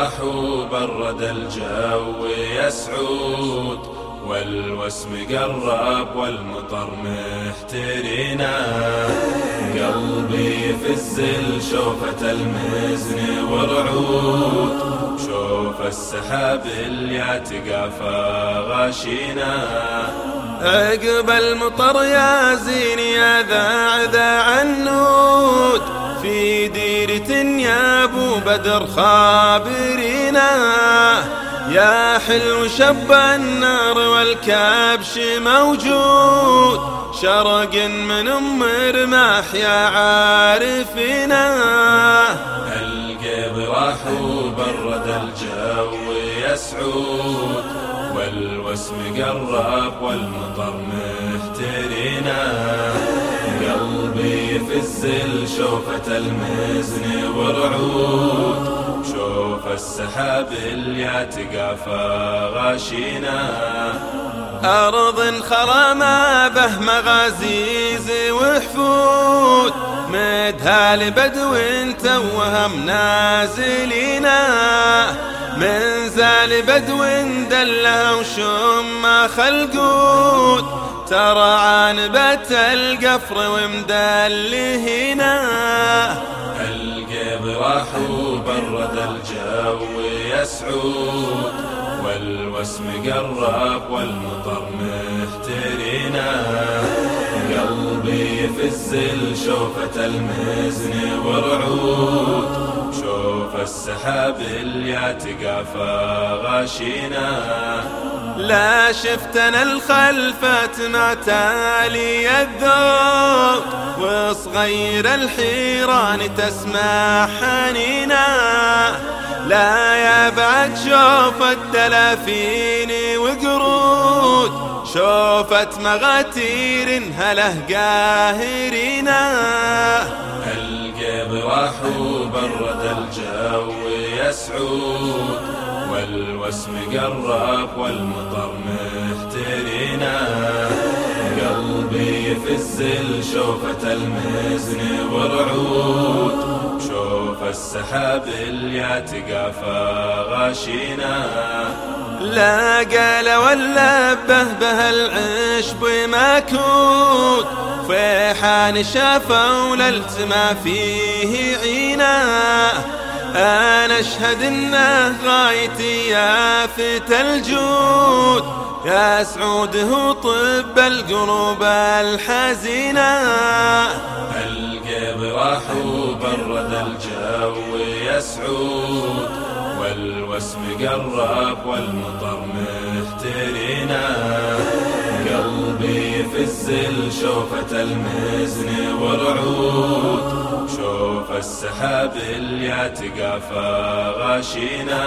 راح وبرد الجو يا سعود والوسم قرب والمطر محترينا قلبي في الزل شوفة المزن ورعود شوف السحاب اللي تقافى غاشينا. عقب المطر يا زين يا ذا ذا النود في ديرة يا أبو بدر خابرينا. يا حلو شب النار والكبش موجود. شرق من ام رماح يا عارفنا القيب راح وبرد الجو يا سعود والوسم قرب والمطر محترينا الزل شوفة المزن ورعود شوف السحاب اللي تقافى غاشينا. أرض خرما به مغازيز وحفود مدها لبدو توهم نازلينا من زال بدو دله وشم خلقود ترى عنبة القفر ومدلهنا القيب راح وبرد الجو يا سعود والوسم قرب والمطر قلبي في الزل شوفة المزن ورعود شوف السحاب اللي تقافى غاشينا. لا شفتنا الخلفة مع تالي الذوق. وصغير الحيران تسمع حنينا. لا يا بعد شوف الدلافين وقرود شوفت مغاتير هله قاهرينا. القيب راح وبرد الجو يا سعود والوسم قرب والمطر محترينا قلبي في الزل شوفة المزن ورعود شوف السحاب اللي تقافى غاشينا. لا قال ولا به به العشب مكود فيحان شافوا للتما فيه عينا أنا أشهد إنه غايتي يا فت الجود. يا سعود هو طب القلوب الحزينة. القيب راح وبرد الجو يا سعود والوسم قرب والمطر محترينا قلبي في الزل شوفة المزن ورعود شوف السحاب اللي تقافى غاشينا.